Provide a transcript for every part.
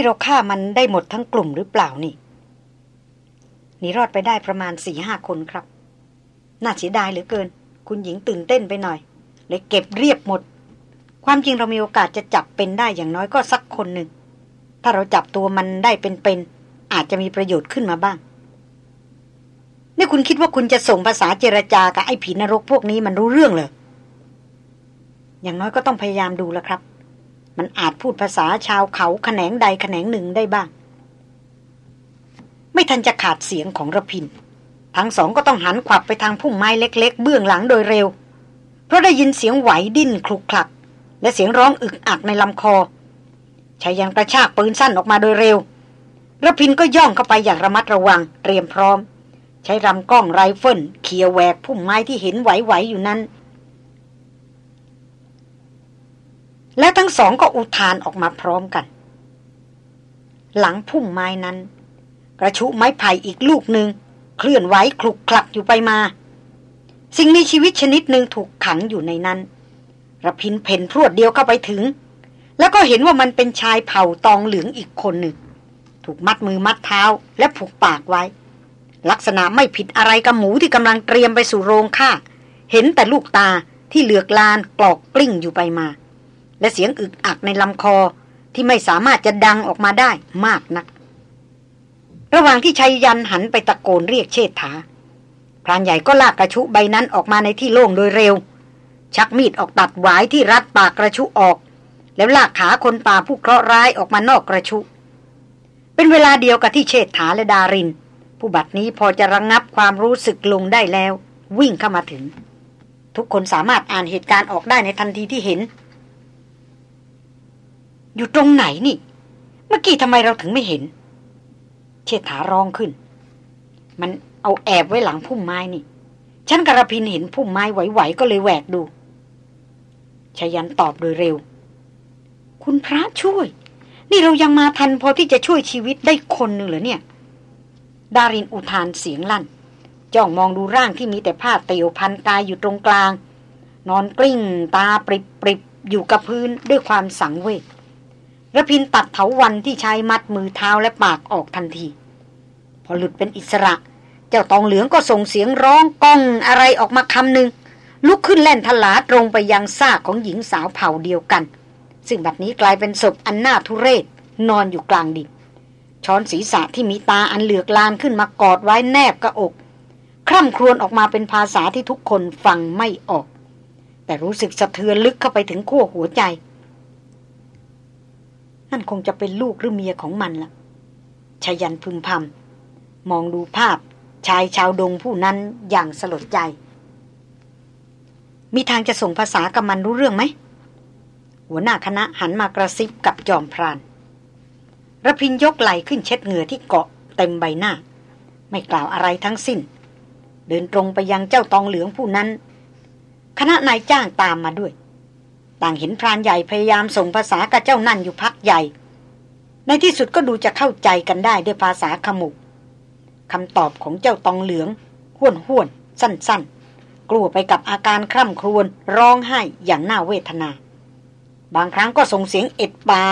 นี่เราฆ่ามันได้หมดทั้งกลุ่มหรือเปล่านี่ นีรอดไปได้ประมาณสี่ห้าคนครับ น่าเสียดายเหลือเกิน คุณหญิงตื่นเต้นไปหน่อย เลยเก็บเรียบหมด ความจริงเรามีโอกาสจะจับเป็นได้อย่างน้อยก็สักคนหนึ่ง ถ้าเราจับตัวมันได้เป็นๆ อาจจะมีประโยชน์ขึ้นมาบ้าง นี่คุณคิดว่าคุณจะส่งภาษาเจรจากับไอ้ผีนรกพวกนี้มันรู้เรื่องเหรอ อย่างน้อยก็ต้องพยายามดูแล้วครับ มันอาจพูดภาษาชาวเขาแขนงใดแขนงหนึ่งได้บ้าง ไม่ทันจะขาดเสียงของรพินทร์ ทั้งสองก็ต้องหันขวับไปทางพุ่มไม้เล็ก ๆ เบื้องหลังโดยเร็ว เพราะได้ยินเสียงไหวดิ้นคลุกคลัก และเสียงร้องอึกอักในลำคอไชยยันต์กระชากปืนสั้นออกมาโดยเร็วรพินทร์ก็ย่องเข้าไปอย่างระมัดระวังเตรียมพร้อม ใช้ลำกล้องไรเฟิลเขี่ยแหวกพุ่มไม้ที่เห็นไหวๆอยู่นั้น และทั้งสองก็อุทานออกมาพร้อมกัน หลังพุ่มไม้นั้น กระชุไม้ไผ่อีกลูกหนึ่งเคลื่อนไหวคลุกคลักอยู่ไปมา สิ่งมีชีวิตชนิดหนึ่งถูกขังอยู่ในนั้นระพินเพ่นพรวดเดียวเข้าไปถึง แล้วก็เห็นว่ามันเป็นชายเผ่าตองเหลืองอีกคนหนึ่ง ถูกมัดมือมัดเท้าและผูกปากไว้ ลักษณะไม่ผิดอะไรกับหมูที่กำลังเตรียมไปสู่โรงฆ่า เห็นแต่ลูกตาที่เหลือกลานกรอกกลิ้งอยู่ไปมา และเสียงอึกอักในลำคอที่ไม่สามารถจะดังออกมาได้มากนัก ระหว่างที่ชัยยันหันไปตะโกนเรียกเชษฐาพรานใหญ่ก็ลากกระชุใบนั้นออกมาในที่โล่งโดยเร็ว ชักมีดออกตัดหวายที่รัดปากกระชุออก แล้วลากขาคนป่าผู้เคราะห์ร้ายออกมานอกกระชุ เป็นเวลาเดียวกับที่เชษฐาและดาริน ผู้บัดนี้พอจะระงงับความรู้สึกลงได้แล้ว วิ่งเข้ามาถึง ทุกคนสามารถอ่านเหตุการณ์ออกได้ในทันทีที่เห็น อยู่ตรงไหนนี่ เมื่อกี้ทำไมเราถึงไม่เห็น เชษฐาร้องขึ้น มันเอาแอบไว้หลังพุ่มไม้นี่ ฉันกระพินเห็นพุ่มไม้ไหวๆก็เลยแหวกดูชายันตอบโดยเร็ว คุณพระช่วย นี่เรายังมาทันพอที่จะช่วยชีวิตได้คนหนึ่งเหรอเนี่ย ดารินอุทานเสียงลั่น จ้องมองดูร่างที่มีแต่ผ้าเตียวพันกายอยู่ตรงกลาง นอนกลิ้งตาปริบปริบอยู่กับพื้นด้วยความสังเวช ระพินตัดเถาวันที่ใช้มัดมือเท้าและปากออกทันที พอหลุดเป็นอิสระ เจ้าตองเหลืองก็ส่งเสียงร้องก้องอะไรออกมาคำหนึ่งลุกขึ้นแล่นทลาตรงไปยังซากของหญิงสาวเผ่าเดียวกัน ซึ่งบัดนี้กลายเป็นศพอันน่าทุเรศ นอนอยู่กลางดินช้อนศีรษะที่มีตาอันเหลือกลานขึ้นมากอดไว้แนบกระอก คร่ำครวญออกมาเป็นภาษาที่ทุกคนฟังไม่ออก แต่รู้สึกสะเทือนลึกเข้าไปถึงขั้วหัวใจ นั่นคงจะเป็นลูกหรือเมียของมันละ่ะชยันพึมพำมองดูภาพชายชาวดงผู้นั้นอย่างสลดใจ มีทางจะส่งภาษากับมันรู้เรื่องไหม หัวหน้าคณะหันมากระซิบกับจอมพรานระพินยกไหลขึ้นเช็ดเหงื่อที่เกาะเต็มใบหน้า ไม่กล่าวอะไรทั้งสิ้น เดินตรงไปยังเจ้าตองเหลืองผู้นั้น คณะนายจ้างตามมาด้วย ต่างเห็นพรานใหญ่พยายามส่งภาษากับเจ้านั่นอยู่พักใหญ่ ในที่สุดก็ดูจะเข้าใจกันได้ด้วยภาษาขมุกคำตอบของเจ้าตองเหลืองห้วนห้วน สั้น ๆ กลัวไปกับอาการคร่ำครวญร้องไห้อย่างน่าเวทนา บางครั้งก็ส่งเสียงเอ็ดปา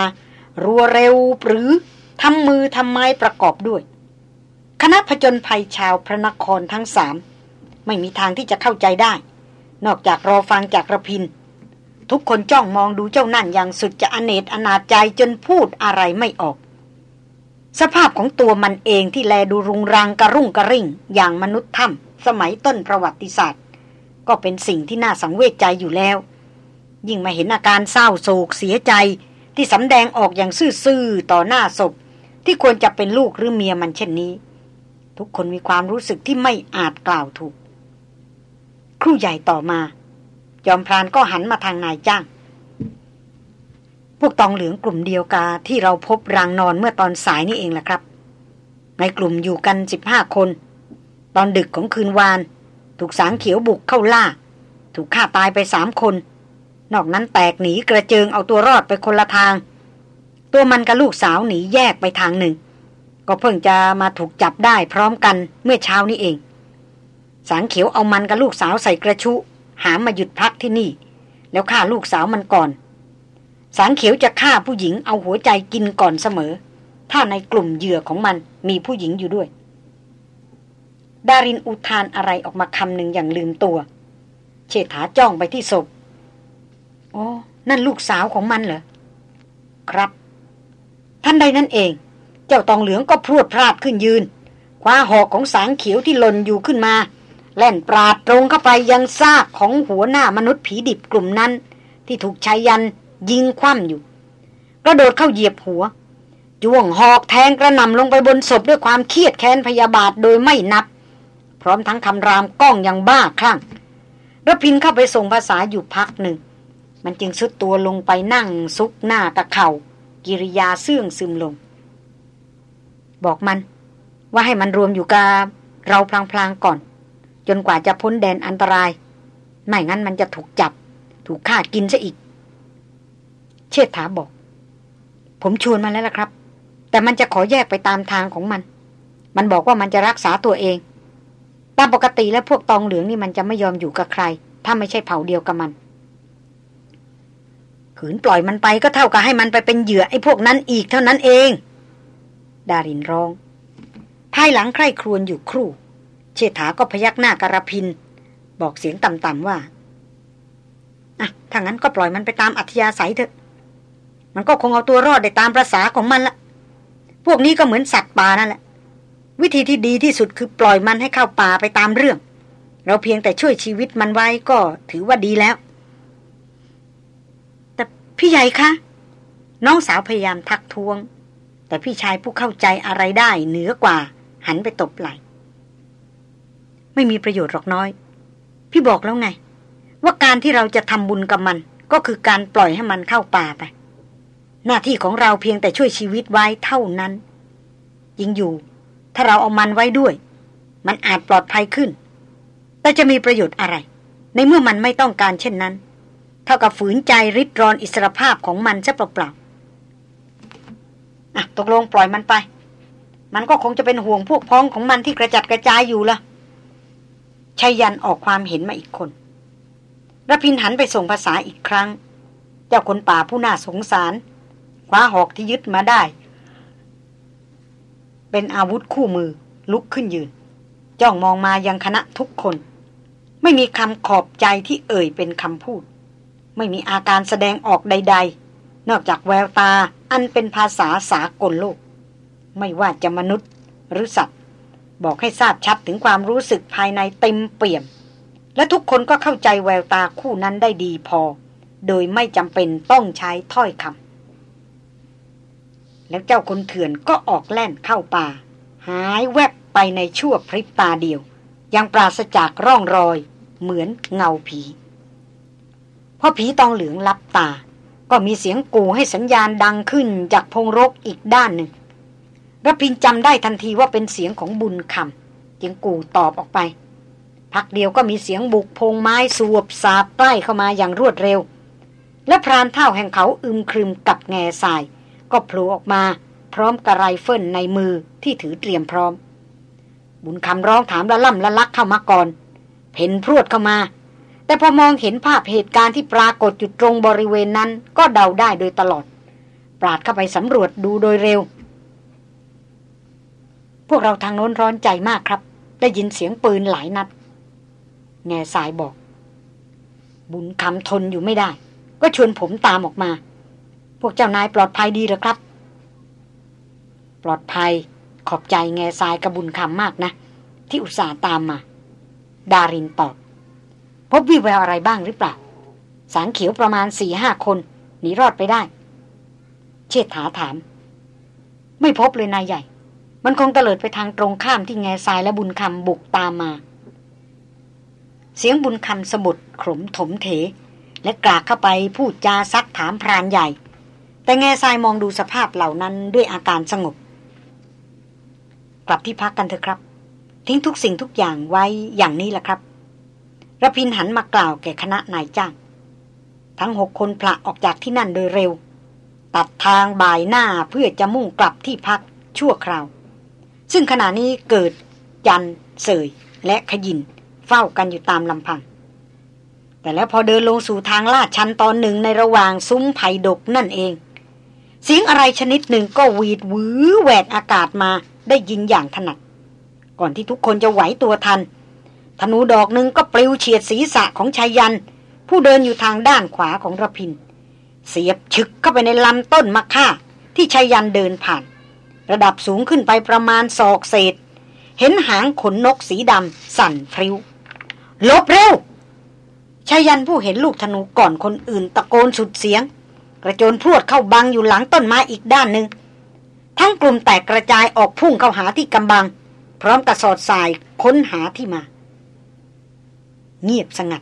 รัวเร็วหรือทำมือทำไม้ประกอบด้วย คณะผจญภัยชาวพระนครทั้งสามไม่มีทางที่จะเข้าใจได้ นอกจากรอฟังจากระพิน ทุกคนจ้องมองดูเจ้านั่นอย่างสุดจะอเนจอนาจใจจนพูดอะไรไม่ออก สภาพของตัวมันเองที่แลดูรุงรังกระรุ่งกระริ่ง อย่างมนุษย์ถ้ำสมัยต้นประวัติศาสตร์ ก็เป็นสิ่งที่น่าสังเวชใจอยู่แล้ว ยิ่งมาเห็นอาการเศร้าโศกเสียใจที่สำแดงออกอย่างซื่อๆต่อหน้าศพ ที่ควรจะเป็นลูกหรือเมียมันเช่นนี้ ทุกคนมีความรู้สึกที่ไม่อาจกล่าวถูก ครู่ใหญ่ต่อมา จอมพรานก็หันมาทางนายจ้าง พวกตองเหลืองกลุ่มเดียวกาที่เราพบรางนอนเมื่อตอนสายนี่เองแหละครับ ในกลุ่มอยู่กันสิบห้าคน ตอนดึกของคืนวาน ถูกสางเขียวบุกเข้าล่า ถูกฆ่าตายไปสามคน นอกนั้นแตกหนีกระเจิงเอาตัวรอดไปคนละทาง ตัวมันกับลูกสาวหนีแยกไปทางหนึ่ง ก็เพิ่งจะมาถูกจับได้พร้อมกันเมื่อเช้านี้เอง สางเขียวเอามันกับลูกสาวใส่กระชุ หามาหยุดพักที่นี่ แล้วฆ่าลูกสาวมันก่อน สางเขียวจะฆ่าผู้หญิงเอาหัวใจกินก่อนเสมอ ถ้าในกลุ่มเหยื่อของมันมีผู้หญิงอยู่ด้วย ดารินอุทานอะไรออกมาคำหนึ่งอย่างลืมตัว เชษฐาจ้องไปที่ศพโอ้นั่นลูกสาวของมันเหรอ ครับ ท่านใดนั่นเอง เจ้าตองเหลืองก็พรวดพลาดขึ้นยืนคว้าหอกของสางเขียวที่หล่นอยู่ขึ้นมา แล่นปราดตรงเข้าไปยังซากของหัวหน้ามนุษย์ผีดิบกลุ่มนั้น ที่ถูกชายยันยิงคว่ำอยู่ กระโดดเข้าเหยียบหัวจ้วงหอกแทงกระนำลงไปบนศพด้วยความเครียดแค้นพยาบาทโดยไม่นับ พร้อมทั้งคำรามก้องอย่างบ้าคลั่งรพินเข้าไปส่งภาษาอยู่พักหนึ่ง มันจึงสุดตัวลงไปนั่งซุกหน้าตะเข่ากิริยาเสื่องซึมลง บอกมัน ว่าให้มันรวมอยู่กับเราพลางๆก่อน จนกว่าจะพ้นแดนอันตราย ไม่งั้นมันจะถูกจับ ถูกฆ่ากินซะอีก เชษฐาบอก ผมชวนมาแล้วล่ะครับ แต่มันจะขอแยกไปตามทางของมัน มันบอกว่ามันจะรักษาตัวเอง ตามปกติแล้วพวกตองเหลืองนี่มันจะไม่ยอมอยู่กับใคร ถ้าไม่ใช่เผ่าเดียวกับมันขืนปล่อยมันไปก็เท่ากับให้มันไปเป็นเหยื่อไอ้พวกนั้นอีกเท่านั้นเอง ดารินร้อง ภายหลังใคร่ครวญอยู่ครู่ เชษฐาก็พยักหน้ากระพิน บอกเสียงต่ำๆว่าอะถ้างั้นก็ปล่อยมันไปตามอัธยาศัยเถอะ มันก็คงเอาตัวรอดได้ตามประษาของมันละพวกนี้ก็เหมือนสัตว์ป่านั่นแหละ วิธีที่ดีที่สุดคือปล่อยมันให้เข้าป่าไปตามเรื่อง เราเพียงแต่ช่วยชีวิตมันไว้ก็ถือว่าดีแล้ว แต่พี่ใหญ่คะน้องสาวพยายามทักท้วง แต่พี่ชายผู้เข้าใจอะไรได้เหนือกว่า หันไปตบไหล ไม่มีประโยชน์หรอกน้อย พี่บอกแล้วไง ว่าการที่เราจะทำบุญกับมัน ก็คือการปล่อยให้มันเข้าป่าไป หน้าที่ของเราเพียงแต่ช่วยชีวิตไว้เท่านั้น ยิงอยู่ ถ้าเราเอามันไว้ด้วย มันอาจปลอดภัยขึ้น แต่จะมีประโยชน์อะไร ในเมื่อมันไม่ต้องการเช่นนั้น เท่ากับฝืนใจริดรอนอิสรภาพของมันซะเปล่าๆอะตกลงปล่อยมันไปมันก็คงจะเป็นห่วงพวกพ้องของมันที่กระจัดกระจายอยู่ละ ชายันออกความเห็นมาอีกคนรพินหันไปส่งภาษาอีกครั้ง เจ้าคนป่าผู้น่าสงสารคว้าหอกที่ยึดมาได้ เป็นอาวุธคู่มือลุกขึ้นยืน จ้องมองมายังคณะทุกคน ไม่มีคำขอบใจที่เอ่ยเป็นคำพูด ไม่มีอาการแสดงออกใด ๆ นอกจากแววตาอันเป็นภาษาสากลโลก ไม่ว่าจะมนุษย์หรือสัตว์ บอกให้ทราบชัดถึงความรู้สึกภายในเต็มเปี่ยม และทุกคนก็เข้าใจแววตาคู่นั้นได้ดีพอ โดยไม่จำเป็นต้องใช้ถ้อยคำแล้วเจ้าคนเถื่อนก็ออกแล่นเข้าป่า หายแวบไปในชั่วพริบตาเดียว ยังปราศจากร่องรอย เหมือนเงาผีพอผีตองเหลืองลับตา ก็มีเสียงกูให้สัญญาณดังขึ้นจากพงรกอีกด้านหนึ่ง รพินจำได้ทันทีว่าเป็นเสียงของบุญคำจึงกูตอบออกไป พักเดียวก็มีเสียงบุกพงไม้สวบสาบใกล้เข้ามาอย่างรวดเร็ว และพรานเท่าแห่งเขาอึมครึมกับแง่ทราย ก็โผล่ออกมาพร้อมกระไรเฟิลในมือที่ถือเตรียมพร้อม บุญคำร้องถามละล่ำละลักเข้ามาก่อนเพ่นพรวดเข้ามา แต่พอมองเห็นภาพเหตุการณ์ที่ปรากฏอยู่ตรงบริเวณนั้นก็เดาได้โดยตลอด ปราดเข้าไปสำรวจดูโดยเร็ว พวกเราทางโน้นร้อนใจมากครับ ได้ยินเสียงปืนหลายนัด แง่สายบอก บุญคำทนอยู่ไม่ได้ ก็ชวนผมตามออกมา พวกเจ้านายปลอดภัยดีหรือครับ ปลอดภัยขอบใจแง่ทรายกระบุญคำมากนะ ที่อุตส่าห์ตามมา ดารินตอบ พบวิแววอะไรบ้างหรือเปล่า สางเขียวประมาณสี่ห้าคนหนีรอดไปได้ เชษฐาถาม ไม่พบเลยนายใหญ่ มันคงเตลิดไปทางตรงข้ามที่แง่ทรายและบุญคำบุกตามมา เสียงบุญคำสบุดขมถมเถ และกรากเข้าไปพูดจาซักถามพรานใหญ่ แต่แง่ทรายมองดูสภาพเหล่านั้นด้วยอาการสงบ กลับที่พักกันเถอะครับ ทิ้งทุกสิ่งทุกอย่างไว้อย่างนี้แหละครับระพินหันมากล่าวแก่คณะนายจ้าง ทั้งหกคนพละออกจากที่นั่นโดยเร็ว ตัดทางบ่ายหน้าเพื่อจะมุ่งกลับที่พักชั่วคราว ซึ่งขณะนี้เกิดจันเสยและขยิน เฝ้ากันอยู่ตามลำพัง แต่แล้วพอเดินลงสู่ทางลาดชันตอนหนึ่งในระหว่างซุ้มไผ่ดกนั่นเอง เสียงอะไรชนิดหนึ่งก็วีดวือแหวกอากาศมาได้ยินอย่างถนัด ก่อนที่ทุกคนจะไหวตัวทัน ธนูดอกหนึ่งก็ปลิวเฉียดศีรษะของชายยัน ผู้เดินอยู่ทางด้านขวาของระพิน เสียบฉึกเข้าไปในลำต้นมะค่าที่ชายันเดินผ่าน ระดับสูงขึ้นไปประมาณศอกเศษ เห็นหางขนนกสีดำสั่นพริ้วลบเร็วชายันผู้เห็นลูกธนูก่อนคนอื่นตะโกนสุดเสียง กระโจนพรวดเข้าบังอยู่หลังต้นไม้อีกด้านหนึ่งทั้งกลุ่มแตกกระจายออกพุ่งเข้าหาที่กำบัง พร้อมกระสอดสายค้นหาที่มา เงียบสงัด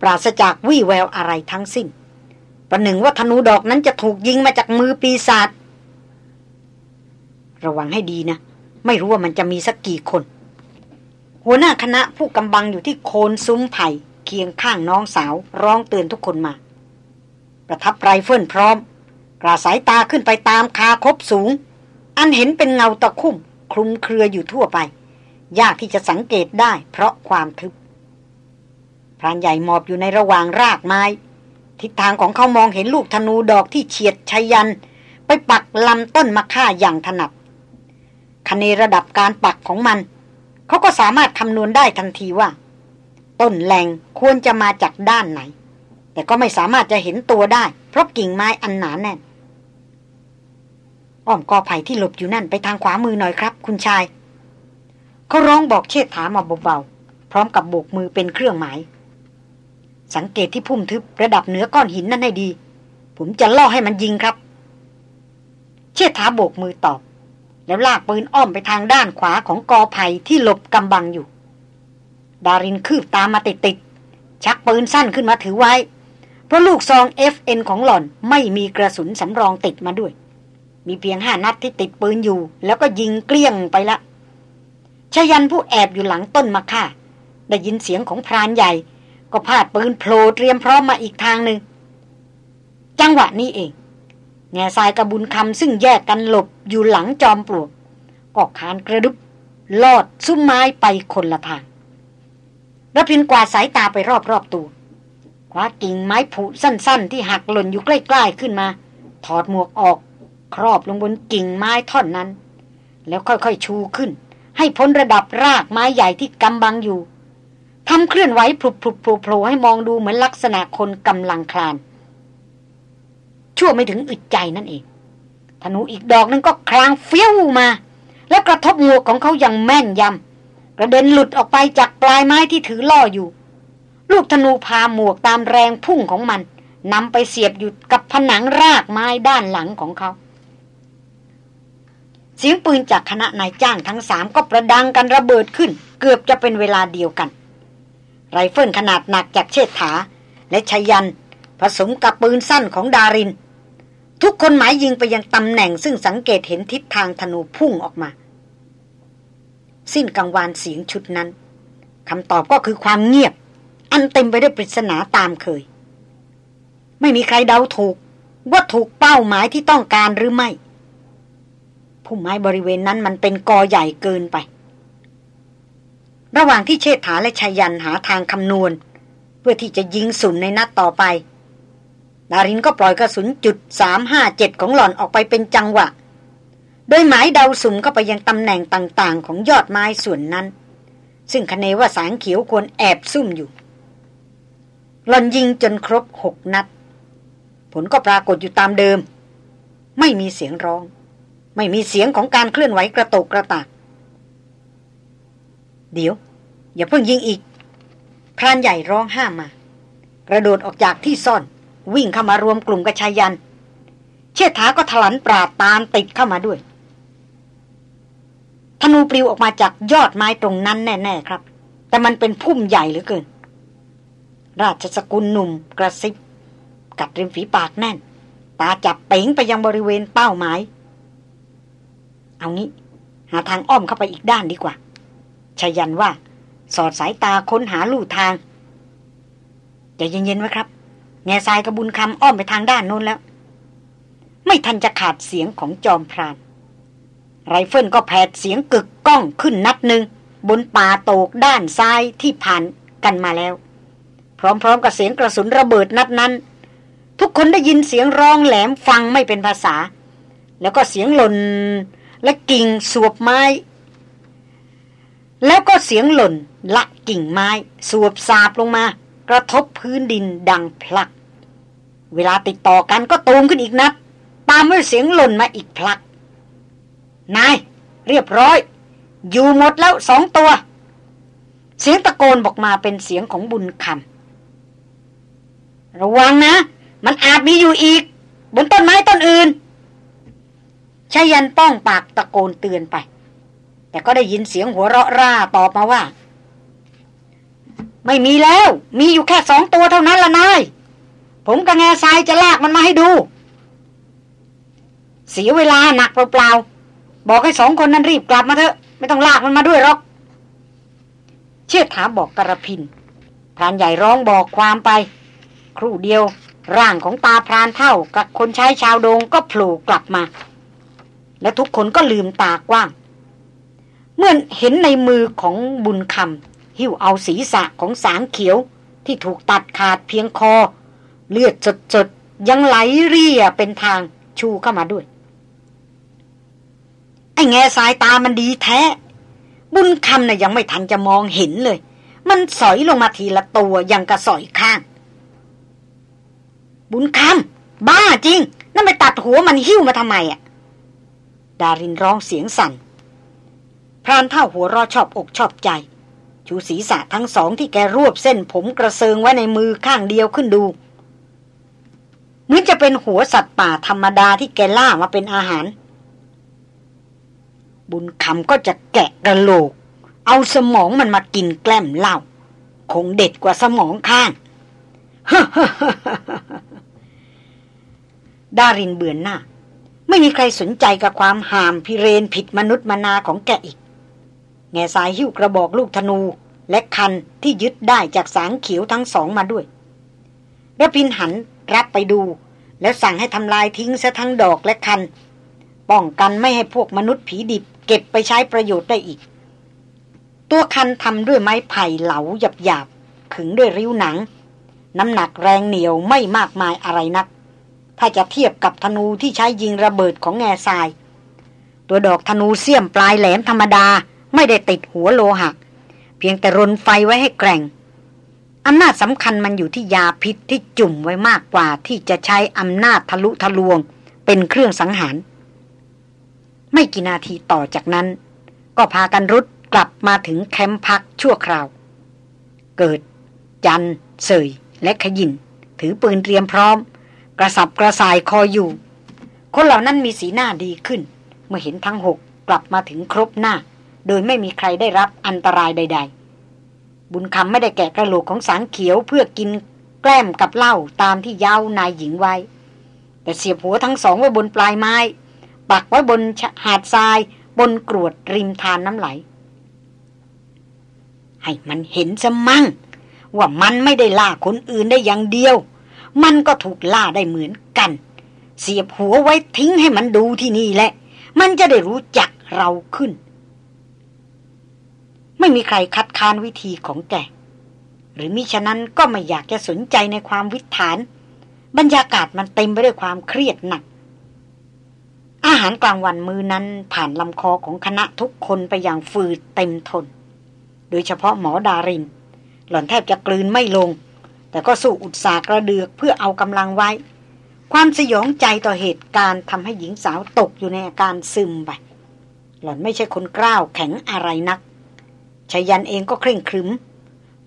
ปราศจากวี่แววอะไรทั้งสิ้นประหนึ่งว่าธนูดอกนั้นจะถูกยิงมาจากมือปีศาจ ระวังให้ดีนะ ไม่รู้ว่ามันจะมีสักกี่คน หัวหน้าคณะผู้กำบังอยู่ที่โคนซุ้มไผ่เคียงข้างน้องสาวร้องเตือนทุกคนมา ประทับไรเฟิลพร้อม กราสายตาขึ้นไปตามคาคบสูง อันเห็นเป็นเงาตะคุ่มคลุมเครืออยู่ทั่วไป ยากที่จะสังเกตได้เพราะความทึบพรานใหญ่หมอบอยู่ในระหว่างรากไม้ ทิศทางของเขามองเห็นลูกธนูดอกที่เฉียดชัยยัน ไปปักลำต้นมะค่าอย่างถนัด คะเนระดับการปักของมัน เขาก็สามารถคำนวณได้ทันทีว่า ต้นแหลงควรจะมาจากด้านไหน แต่ก็ไม่สามารถจะเห็นตัวได้ เพราะกิ่งไม้อันหนาแน่นอ้อมกอไผ่ที่หลบอยู่นั่นไปทางขวามือหน่อยครับ คุณชาย เขาร้องบอกเชิดถามาเบาๆพร้อมกับโบกมือเป็นเครื่องหมาย สังเกตที่พุ่มทึบระดับเหนือก้อนหินนั่นให้ดี ผมจะล่อให้มันยิงครับ เชิดถาโบกมือตอบ แล้วลากปืนอ้อมไปทางด้านขวาของกอไผ่ที่หลบกำบังอยู่ ดารินคืบตามมาติดติดชักปืนสั้นขึ้นมาถือไว้ เพราะลูกซอง FN ของหล่อนไม่มีกระสุนสำรองติดมาด้วย มีเพียงห้านัดที่ติดปืนอยู่ แล้วก็ยิงเกลี้ยงไปละชยันผู้แอบอยู่หลังต้นมะค่าได้ยินเสียงของพรานใหญ่ ก็พาดปืนโผล่เตรียมพร้อมมาอีกทางหนึ่งจังหวะนี้เอง แง่ทรายกระบุญคำซึ่งแยกกันหลบอยู่หลังจอมปลวกก็คานกระดุบลอดซุ้มไม้ไปคนละทางระพินกวาดสายตาไปรอบๆตัวคว้ากิ่งไม้ผุสั้น ๆ ที่หักหล่นอยู่ใกล้ๆขึ้นมา ถอดหมวกออก ครอบลงบนกิ่งไม้ท่อนนั้น แล้วค่อยๆชูขึ้น ให้พ้นระดับรากไม้ใหญ่ที่กำบังอยู่ทำเคลื่อนไหวพลุบๆโผล่ให้มองดูเหมือนลักษณะคนกำลังคลาน ชั่วไม่ถึงอึดใจนั่นเองธนูอีกดอกนึงก็คลางเฟี้ยวมา แล้วกระทบหมวกของเขาอย่างแม่นยำกระเด็นหลุดออกไปจากปลายไม้ที่ถือล่ออยู่ ลูกธนูพาหมวกตามแรงพุ่งของมันนำไปเสียบอยู่กับผนังรากไม้ด้านหลังของเขา เสียงปืนจากคณะนายจ้างทั้งสามก็ประดังกันระเบิดขึ้น เกือบจะเป็นเวลาเดียวกัน ไรเฟิลขนาดหนักจากเชษฐาและชยัน ผสมกับปืนสั้นของดาริน ทุกคนหมายยิงไปยังตำแหน่งซึ่งสังเกตเห็นทิศทางธนูพุ่งออกมา สิ้นกังวานเสียงชุดนั้นคำตอบก็คือความเงียบ อันเต็มไปด้วยปริศนาตามเคย ไม่มีใครเดาถูก ว่าถูกเป้าหมายที่ต้องการหรือไม่พุ่มไม้บริเวณนั้นมันเป็นกอใหญ่เกินไป ระหว่างที่เชษฐาและชายันหาทางคำนวณ เพื่อที่จะยิงสุ่มในนัดต่อไป ดารินก็ปล่อยกระสุนจุดสามห้าเจ็ดของหล่อนออกไปเป็นจังหวะ โดยหมายเดาสุ่มเข้าไปยังตำแหน่งต่างๆ ของยอดไม้ส่วนนั้น ซึ่งคเนว่าสางเขียวควรแอบซุ่มอยู่ หล่อนยิงจนครบหกนัด ผลก็ปรากฏอยู่ตามเดิม ไม่มีเสียงร้อง ไม่มีเสียงของการเคลื่อนไหวกระโตกกระตาก เดี๋ยว อย่าเพิ่งยิงอีกพรานใหญ่ร้องห้ามมา กระโดดออกจากที่ซ่อน วิ่งเข้ามารวมกลุ่มกับชายัน เชิดถาก็ถลันปราดตามติดเข้ามาด้วย ธนูปลิวออกมาจากยอดไม้ตรงนั้นแน่ๆครับ แต่มันเป็นพุ่มใหญ่เหลือเกิน ราชสกุลหนุ่มกระซิบ กัดริมฝีปากแน่น ตาจับเป๋งไปยังบริเวณเป้าหมาย เอางี้ หาทางอ้อมเข้าไปอีกด้านดีกว่าชายันว่า สอดสายตาค้นหาลู่ทางใจเย็นๆไว้ครับ แง่ทรายกระบุญคำอ้อมไปทางด้านโน้นแล้ว ไม่ทันจะขาดเสียงของจอมพราน ไรเฟิลก็แผดเสียงกึกก้องขึ้นนัดหนึ่งบนป่าโตกด้านซ้ายที่ผ่านกันมาแล้ว พร้อมๆกับเสียงกระสุนระเบิดนัดนั้น ทุกคนได้ยินเสียงร้องแหลมฟังไม่เป็นภาษา แล้วก็เสียงหล่นและกิ่งสวบไม้ แล้วก็เสียงหล่นละกิ่งไม้ สวบสาบลงมา กระทบพื้นดินดังพลัก เวลาติดต่อกันก็ตูมขึ้นอีกนัด ตามด้วยเสียงหล่นมาอีกพลัก นาย เรียบร้อย อยู่หมดแล้วสองตัว เสียงตะโกนบอกมาเป็นเสียงของบุญคำระวังนะ มันอาจมีอยู่อีก บนต้นไม้ต้นอื่นชายันป้องปากตะโกนเตือนไป แต่ก็ได้ยินเสียงหัวเราะร่าตอบมาว่า ไม่มีแล้ว มีอยู่แค่สองตัวเท่านั้นละนาย ผมกับแง่ทรายจะลากมันมาให้ดู เสียเวลาหนักเปล่าๆ บอกให้สองคนนั้นรีบกลับมาเถอะ ไม่ต้องลากมันมาด้วยหรอก เชิดถาบอกกระพิน พรานใหญ่ร้องบอกความไป ครู่เดียว ร่างของตาพรานเท่ากับคนใช้ชาวโดงก็โผล่กลับมา และทุกคนก็ลืมตากว้าง เมื่อเห็นในมือของบุญคำ หิ้วเอาศีรษะของสางเขียวที่ถูกตัดขาดเพียงคอ เลือดจดๆ ยังไหลเรียเป็นทางชูเข้ามาด้วย ไอ้แง่สายตามันดีแท้ บุญคำนะ่ะยังไม่ทันจะมองเห็นเลย มันสอยลงมาทีละตัวยังกระสอยข้าง บุญคำบ้าจริง นั่นไปตัดหัวมันหิ้วมาทำไมอะ่ะดารินร้องเสียงสั่นพรานเท่าหัวรอชอบอกชอบใจ ชูศีรษะทั้งสองที่แกรวบเส้นผมกระเซิงไว้ในมือข้างเดียวขึ้นดูเหมือนจะเป็นหัวสัตว์ป่าธรรมดาที่แกล่ามาเป็นอาหาร บุญคำก็จะแกะกระโหลก เอาสมองมันมากินแกล้มเหล้าคงเด็ดกว่าสมองข้างดารินเบือนหน้า ไม่มีใครสนใจกับความหามพิเรนผิดมนุษย์มนาของแกอีก แง่สายหิ้วกระบอกลูกธนู และคันที่ยึดได้จากสางเขียวทั้งสองมาด้วยระพินหันรับไปดู แล้วสั่งให้ทำลายทิ้งซะทั้งดอกและคัน ป้องกันไม่ให้พวกมนุษย์ผีดิบ เก็บไปใช้ประโยชน์ได้อีก ตัวคันทำด้วยไม้ไผ่เหลาหยาบๆขึงด้วยริ้วหนัง น้ำหนักแรงเหนียวไม่มากมายอะไรนัก ถ้าจะเทียบกับธนูที่ใช้ยิงระเบิดของแง่ทราย ตัวดอกธนูเสี้ยมปลายแหลมธรรมดาไม่ได้ติดหัวโลหะ เพียงแต่รนไฟไว้ให้แกร่งอำนาจสำคัญมันอยู่ที่ยาพิษที่จุ่มไว้มากกว่าที่จะใช้อำนาจทะลุทะลวง เป็นเครื่องสังหาร ไม่กี่นาทีต่อจากนั้น ก็พากันรุดกลับมาถึงแคมป์พักชั่วคราว เกิด จันเสยและขยิน ถือปืนเตรียมพร้อม กระสับกระส่ายคออยู่ คนเหล่านั้นมีสีหน้าดีขึ้น เมื่อเห็นทั้งหกกลับมาถึงครบหน้า โดยไม่มีใครได้รับอันตรายใด ๆ บุญคำไม่ได้แกะกระโหลกของสางเขียวเพื่อกินแกล้มกับเหล้าตามที่เย้านายหญิงไว้ แต่เสียบหัวทั้งสองไว้บนปลายไม้ ปักไว้บนหาดทราย บนกรวดริมทานน้ำไหล ให้มันเห็นสมั่ง ว่ามันไม่ได้ล่าคนอื่นได้อย่างเดียว มันก็ถูกล่าได้เหมือนกัน เสียบหัวไว้ทิ้งให้มันดูที่นี่แหละ มันจะได้รู้จักเราขึ้น ไม่มีใครคัดค้านวิธีของแก หรือมิฉะนั้นก็ไม่อยากจะสนใจในความวิถาน บรรยากาศมันเต็มไปด้วยความเครียดหนัก อาหารกลางวันมือนั้นผ่านลำคอของคณะทุกคนไปอย่างฝืดเต็มทน โดยเฉพาะหมอดาริน หล่อนแทบจะกลืนไม่ลง แต่ก็สู้อุตสาหกระเดือกเพื่อเอากำลังไว้ ความสยองใจต่อเหตุการณ์ทำให้หญิงสาวตกอยู่ในอาการซึมไปหล่อนไม่ใช่คนกล้าวแข็งอะไรนัก ชายันเองก็เคร่งครึม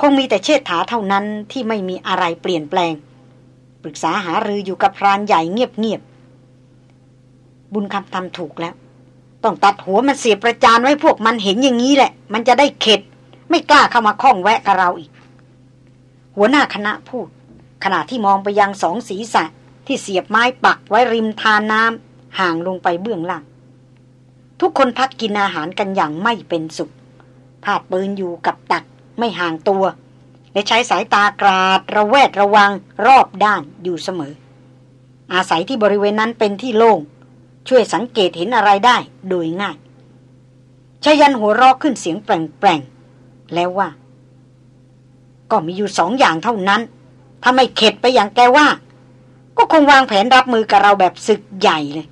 คงมีแต่เชษฐาเท่านั้นที่ไม่มีอะไรเปลี่ยนแปลง ปรึกษาหารืออยู่กับพรานใหญ่เงียบๆ บุญคำทำถูกแล้ว ต้องตัดหัวมันเสียประจานไว้พวกมันเห็นอย่างนี้แหละ มันจะได้เข็ด ไม่กล้าเข้ามาคล้องแวะกับเราอีก หัวหน้าคณะพูด ขณะที่มองไปยังสองศีรษะที่เสียบไม้ปักไว้ริมทานน้ำห่างลงไปเบื้องล่าง ทุกคนพักกินอาหารกันอย่างไม่เป็นสุข พาดปืนอยู่กับตักไม่ห่างตัว และใช้สายตากราดระแวดระวังรอบด้านอยู่เสมอ อาศัยที่บริเวณนั้นเป็นที่โล่ง ช่วยสังเกตเห็นอะไรได้โดยง่ายชายันหัวรอกขึ้นเสียงแปลงๆ แล้วว่า ก็มีอยู่สองอย่างเท่านั้น ถ้าไม่เข็ดไปอย่างแกว่า ก็คงวางแผนรับมือกับเราแบบศึกใหญ่เลย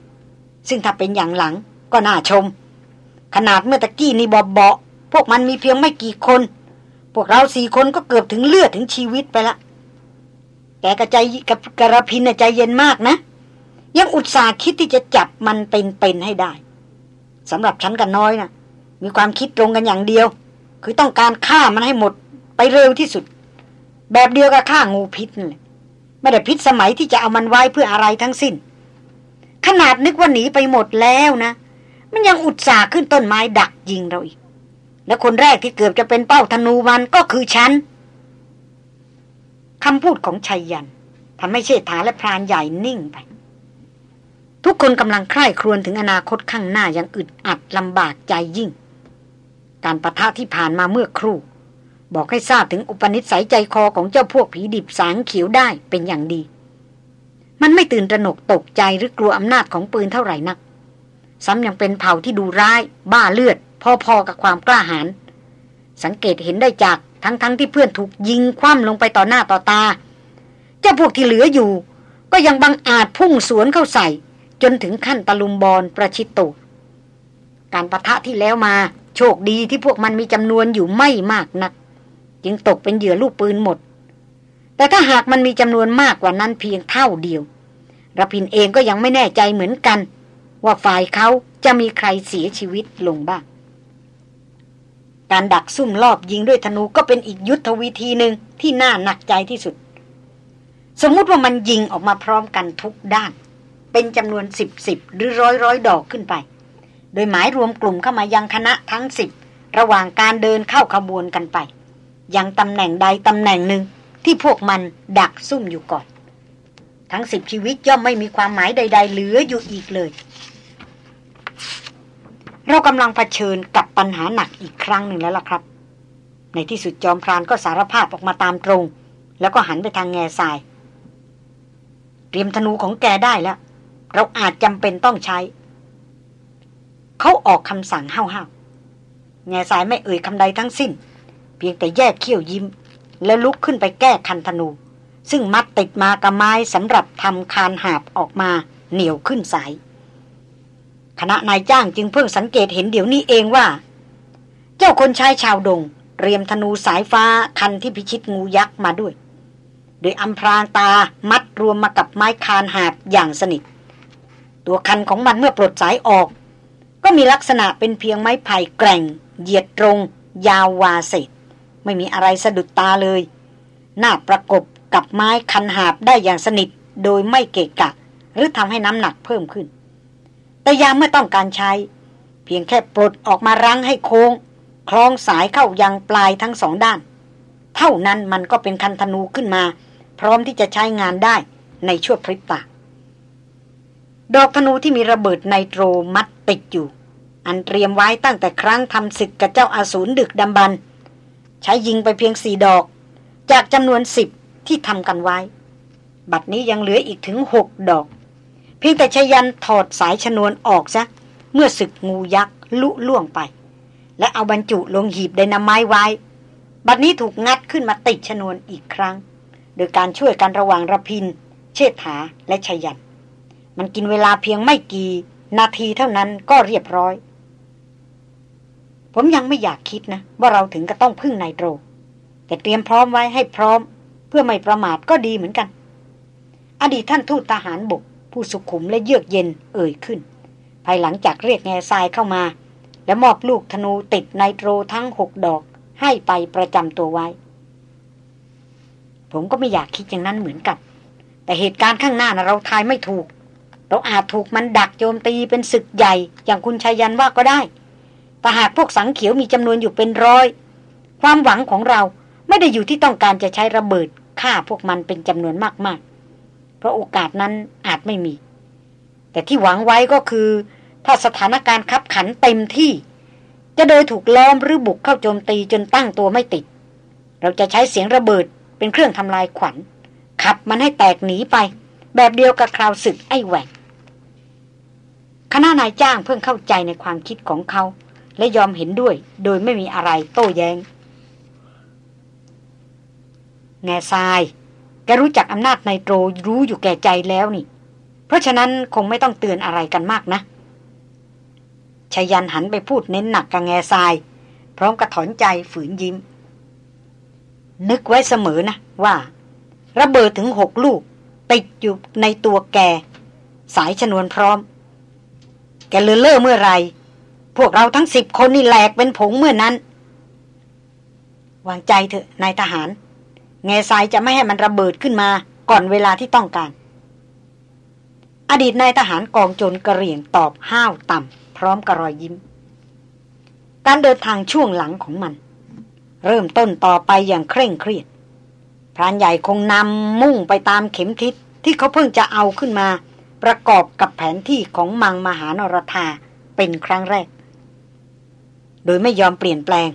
ซึ่งถ้าเป็นอย่างหลังก็น่าชม ขนาดเมื่อตะกี้นี่บอบเบา พวกมันมีเพียงไม่กี่คน พวกเราสี่คนก็เกือบถึงเลือดถึงชีวิตไปละ แกกระใจกับกระพินใจเย็นมากนะ ยังอุตส่าห์คิดที่จะจับมันเป็นๆให้ได้สำหรับฉันกันน้อยนะมีความคิดตรงกันอย่างเดียว คือต้องการฆ่ามันให้หมดไปเร็วที่สุด แบบเดียวกับฆ่างูพิษนั่นแหละไม่ได้พิษสมัยที่จะเอามันไว้เพื่ออะไรทั้งสิ้น ขนาดนึกว่าหนีไปหมดแล้วนะ มันยังอุตส่าห์ขึ้นต้นไม้ดักยิงเราอีก และคนแรกที่เกือบจะเป็นเป้าธนูมันก็คือฉันคำพูดของชัยยันทำให้เชษฐาและพรานใหญ่นิ่งไป ทุกคนกำลังใคร่ครวญถึงอนาคตข้างหน้ายังอึดอัดลำบากใจยิ่ง การประทะที่ผ่านมาเมื่อครู่ บอกให้ทราบถึงอุปนิสัยใจคอของเจ้าพวกผีดิบสางเขียวได้เป็นอย่างดี มันไม่ตื่นตระหนกตกใจหรือกลัวอำนาจของปืนเท่าไหร่นัก ซ้ำยังเป็นเผ่าที่ดูร้าย บ้าเลือด พอๆกับความกล้าหาญสังเกตเห็นได้จากทั้งๆทที่เพื่อนถูกยิงคว่ำลงไปต่อหน้าต่อตา เจ้าพวกที่เหลืออยู่ ก็ยังบังอาจพุ่งสวนเข้าใส่ จนถึงขั้นตะลุมบอลประชิดตัวการประทะที่แล้วมา โชคดีที่พวกมันมีจำนวนอยู่ไม่มากนัก จึงตกเป็นเหยื่อลูกปืนหมด แต่ถ้าหากมันมีจำนวนมากกว่านั้นเพียงเท่าเดียวรพินเองก็ยังไม่แน่ใจเหมือนกัน ว่าฝ่ายเขาจะมีใครเสียชีวิตลงบ้าง การดักซุ่มรอบยิงด้วยธนูก็เป็นอีกยุทธวิธีหนึ่งที่น่าหนักใจที่สุด สมมุติว่ามันยิงออกมาพร้อมกันทุกด้าน เป็นจำนวนสิบสิบหรือร้อยร้อยดอกขึ้นไป โดยหมายรวมกลุ่มเข้ามายังคณะทั้งสิบระหว่างการเดินเข้าขบวนกันไป ยังตำแหน่งใดตำแหน่งหนึ่งที่พวกมันดักซุ่มอยู่ก่อน ทั้งสิบชีวิตย่อมไม่มีความหมายใด ๆ เหลืออยู่อีกเลย เรากำลังเผชิญกับปัญหาหนักอีกครั้งหนึ่งแล้วล่ะครับ ในที่สุดจอมพรานก็สารภาพออกมาตามตรง แล้วก็หันไปทางแง่ทราย เตรียมธนูของแกได้แล้ว เราอาจจำเป็นต้องใช้ เขาออกคำสั่งห้าวๆแง่ทรายไม่เอ่ยคำใดทั้งสิ้น เพียงแต่แยกเขี้ยวยิ้ม แล้วลุกขึ้นไปแก้คันธนู ซึ่งมัดติดมากระไม้สำหรับทำคานหาบออกมาเหนียวขึ้นสาย คณะนายจ้างจึงเพิ่งสังเกตเห็นเดี๋ยวนี้เองว่า เจ้าคนชายชาวดงเตรียมธนูสายฟ้าคันที่พิชิตงูยักษ์มาด้วย โดยอัมพรางตามัดรวมมากับไม้คานหาบอย่างสนิท ตัวคันของมันเมื่อปลดสายออก ก็มีลักษณะเป็นเพียงไม้ไผ่แกร่ง เหยียดตรง ยาววาเศษไม่มีอะไรสะดุดตาเลย หน้าประกบกับไม้คันหาบได้อย่างสนิทโดยไม่เกะกะ หรือทำให้น้ำหนักเพิ่มขึ้น แต่ยามเมื่อต้องการใช้ เพียงแค่ปลดออกมารั้งให้โค้ง คล้องสายเข้ายังปลายทั้งสองด้าน เท่านั้นมันก็เป็นคันธนูขึ้นมา พร้อมที่จะใช้งานได้ในชั่วพริบตาดอกธนูที่มีระเบิดไนโตรมัดติดอยู่ อันเตรียมไว้ตั้งแต่ครั้งทำศึกกับเจ้าอาสูรดึกดำบันใช้ยิงไปเพียงสี่ดอก จากจำนวนสิบที่ทำกันไว้ บัดนี้ยังเหลืออีกถึงหกดอก เพียงแต่ชยันถอดสายชนวนออกซะ เมื่อศึกงูยักษ์ลุล่วงไป และเอาบรรจุลงหีบไดนาไม้ไว้ บัดนี้ถูกงัดขึ้นมาติดชนวนอีกครั้ง โดยการช่วยกันระหว่างระพิน เชษฐาและชยัน มันกินเวลาเพียงไม่กี่ นาทีเท่านั้นก็เรียบร้อย ผมยังไม่อยากคิดนะ ว่าเราถึงก็ต้องพึ่งนายโตร แต่เตรียมพร้อมไว้ให้พร้อม เพื่อไม่ประมาทก็ดีเหมือนกัน อดีตท่านทูตทหารบก ผู้สุขุมและเยือกเย็นเอ่ยขึ้น ภายหลังจากเรียกแง่ทรายเข้ามา และมอบลูกธนูติดไนโตรทั้งหกดอก ให้ไปประจำตัวไว้ ผมก็ไม่อยากคิดอย่างนั้นเหมือนกัน แต่เหตุการณ์ข้างหน้านะเราทายไม่ถูก เราอาจถูกมันดักโจมตีเป็นศึกใหญ่อย่างคุณชายยันว่าก็ได้แต่หากพวกสังเขียวมีจำนวนอยู่เป็นร้อย ความหวังของเราไม่ได้อยู่ที่ต้องการจะใช้ระเบิดฆ่าพวกมันเป็นจำนวนมาก เพราะโอกาสนั้นอาจไม่มี แต่ที่หวังไว้ก็คือ ถ้าสถานการณ์คับขันเต็มที่ จะโดยถูกล้อมหรือบุกเข้าโจมตีจนตั้งตัวไม่ติด เราจะใช้เสียงระเบิดเป็นเครื่องทำลายขวัญ ขับมันให้แตกหนีไป แบบเดียวกับคราวศึกไอ้แหวงคณะนายจ้างเพิ่งเข้าใจในความคิดของเขา และยอมเห็นด้วยโดยไม่มีอะไรโต้แยง้ง แง่ทราย แกรู้จักอำนาจไนโตรรู้อยู่แก่ใจแล้วนี่ เพราะฉะนั้นคงไม่ต้องเตือนอะไรกันมากนะชายันหันไปพูดเน้นหนักกับแง่ทราย พร้อมกระถอนใจฝืนยิ้ม นึกไว้เสมอนะว่า ระเบิดถึงหกลูก ติดอยู่ในตัวแก สายชนวนพร้อม แกเลือเล่อเมื่อไร พวกเราทั้งสิบคนนี่แหลกเป็นผงเมื่อนั้น วางใจเถอะนายทหาร แง่ทรายจะไม่ให้มันระเบิดขึ้นมาก่อนเวลาที่ต้องการ อดีตนายทหารกองโจรกระเหรี่ยงตอบห้าวต่ำพร้อมกระรอยยิ้ม การเดินทางช่วงหลังของมัน เริ่มต้นต่อไปอย่างเคร่งเครียดพรานใหญ่คงนำมุ่งไปตามเข็มทิศที่เขาเพิ่งจะเอาขึ้นมา ประกอบกับแผนที่ของมังมหานรธาเป็นครั้งแรก โดยไม่ยอมเปลี่ยนแปลง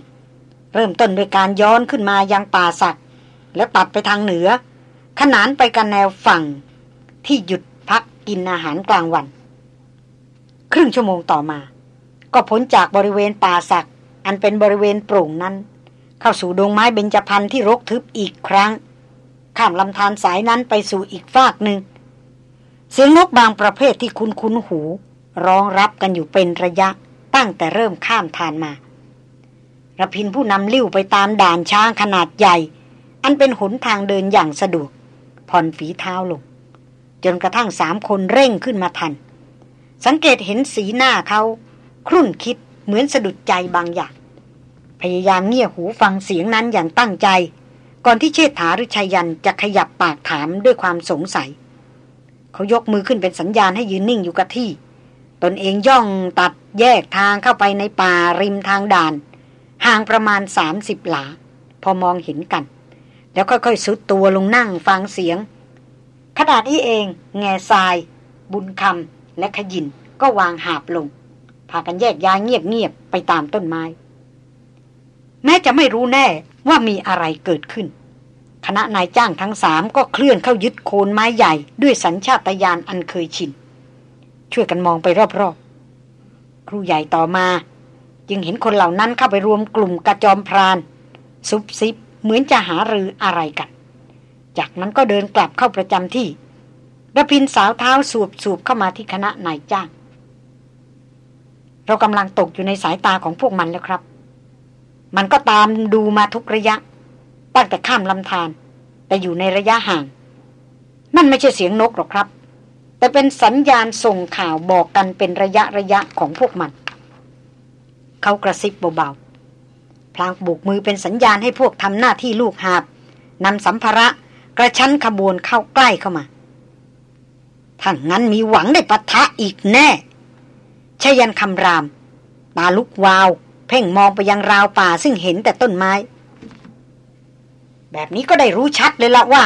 เริ่มต้นโดยการย้อนขึ้นมายังป่าสัก แล้วตัดไปทางเหนือ ขนานไปกันแนวฝั่งที่หยุดพักกินอาหารกลางวัน ครึ่งชั่วโมงต่อมา ก็พ้นจากบริเวณป่าสักอันเป็นบริเวณโปร่งนั้น เข้าสู่ดงไม้เบญจพรรณที่รกทึบอีกครั้ง ข้ามลำธารสายนั้นไปสู่อีกฟากหนึ่ง เสียงนกบางประเภทที่คุ้นคุ้นหู ร้องรับกันอยู่เป็นระยะตั้งแต่เริ่มข้ามทานมาระพินผู้นำลิ้วไปตามด่านช้างขนาดใหญ่ อันเป็นหนทางเดินอย่างสะดวก ผ่อนฝีเท้าลง จนกระทั่งสามคนเร่งขึ้นมาทัน สังเกตเห็นสีหน้าเขา ครุ่นคิดเหมือนสะดุดใจบางอย่าง พยายามเงี่ยหูฟังเสียงนั้นอย่างตั้งใจ ก่อนที่เชษฐาหรือชัยยันจะขยับปากถามด้วยความสงสัย เขายกมือขึ้นเป็นสัญญาณให้ยืนนิ่งอยู่กับที่ ตนเองย่องตัดแยกทางเข้าไปในป่าริมทางด่าน ห่างประมาณสามสิบหลา พอมองเห็นกัน แล้วค่อยๆสุดตัวลงนั่งฟังเสียง ขนาดนี้เอง แง่ทราย บุญคำและขยินก็วางหาบลง พากันแยกย้ายเงียบๆไปตามต้นไม้ แม้จะไม่รู้แน่ว่ามีอะไรเกิดขึ้น คณะนายจ้างทั้งสามก็เคลื่อนเข้ายึดโคนไม้ใหญ่ด้วยสัญชาตญาณอันเคยชิน ช่วยกันมองไปรอบๆ ครูใหญ่ต่อมา จึงเห็นคนเหล่านั้นเข้าไปรวมกลุ่มกระจอมพราน ซุบซิบ เหมือนจะหารืออะไรกัน จากนั้นก็เดินกลับเข้าประจำที่ระพินสาวเท้าสูบสูบเข้ามาที่คณะนายจ้าง เรากำลังตกอยู่ในสายตาของพวกมันแล้วครับ มันก็ตามดูมาทุกระยะ ตั้งแต่ข้ามลำธารแต่อยู่ในระยะห่าง นั่นไม่ใช่เสียงนกหรอกครับ แต่เป็นสัญญาณส่งข่าวบอกกันเป็นระยะระยะของพวกมัน เขากระซิบเบาๆ พลางบุกมือเป็นสัญญาณให้พวกทำหน้าที่ลูกหาบนำสัมภาระกระชั้นขบวนเข้าใกล้เข้ามาถ้างั้นมีหวังได้ปะทะอีกแน่ชยันคำราม ตาลุกวาว เพ่งมองไปยังราวป่าซึ่งเห็นแต่ต้นไม้ แบบนี้ก็ได้รู้ชัดเลยละว่า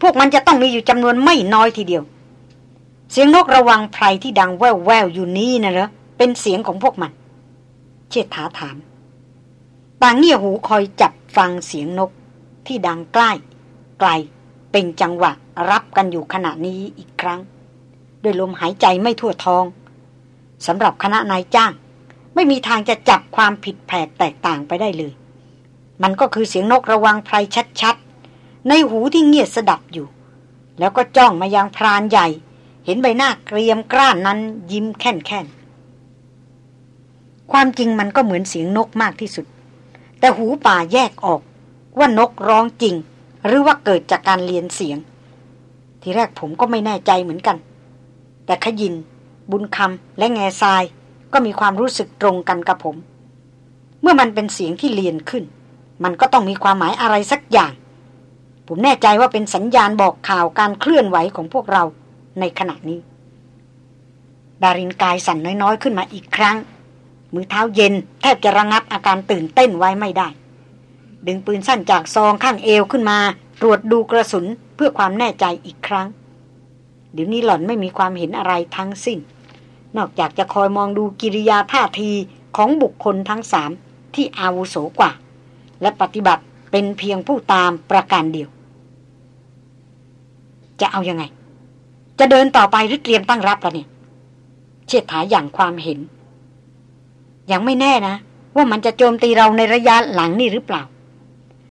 พวกมันจะต้องมีอยู่จำนวนไม่น้อยทีเดียว เสียงนกระวังไพรที่ดังแว่วแววอยู่นี้นะเหรอเป็นเสียงของพวกมัน เชษฐาถาม ปางเงี่ยหูคอยจับฟังเสียงนกที่ดังใกล้ ไกลเป็นจังหวะรับกันอยู่ขณะนี้อีกครั้งด้วยลมหายใจไม่ทั่วท้องสำหรับคณะนายจ้าง ไม่มีทางจะจับความผิดแผกแตกต่างไปได้เลย มันก็คือเสียงนกระวังไพรชัดๆ ในหูที่เงียบสดับอยู่ แล้วก็จ้องมายังพรานใหญ่ เห็นใบหน้าเกรียมกร้านนั้นยิ้มแค่นแค่นความจริงมันก็เหมือนเสียงนกมากที่สุด แต่หูป่าแยกออกว่านกร้องจริง หรือว่าเกิดจากการเรียนเสียง ทีแรกผมก็ไม่แน่ใจเหมือนกัน แต่ขยิน บุญคำและแง่ทรายก็มีความรู้สึกตรงกันกับผม เมื่อมันเป็นเสียงที่เรียนขึ้น มันก็ต้องมีความหมายอะไรสักอย่าง ผมแน่ใจว่าเป็นสัญญาณบอกข่าวการเคลื่อนไหวของพวกเราในขณะนี้ ดารินกายสั่นน้อยๆขึ้นมาอีกครั้ง มือเท้าเย็นแทบจะระงับอาการตื่นเต้นไว้ไม่ได้ ดึงปืนสั้นจากซองข้างเอวขึ้นมา ตรวจดูกระสุนเพื่อความแน่ใจอีกครั้ง เดี๋ยวนี้หล่อนไม่มีความเห็นอะไรทั้งสิ้น นอกจากจะคอยมองดูกิริยาท่าทีของบุคคลทั้งสามที่อาวุโสกว่า และปฏิบัติเป็นเพียงผู้ตามประการเดียว จะเอาอยัางไง จะเดินต่อไปหรือเตรียมตั้งรับล่ะเนี่ย เชิดถาอย่างความเห็น ยังไม่แน่นะ ว่ามันจะโจมตีเราในระยะหลังนี่หรือเปล่า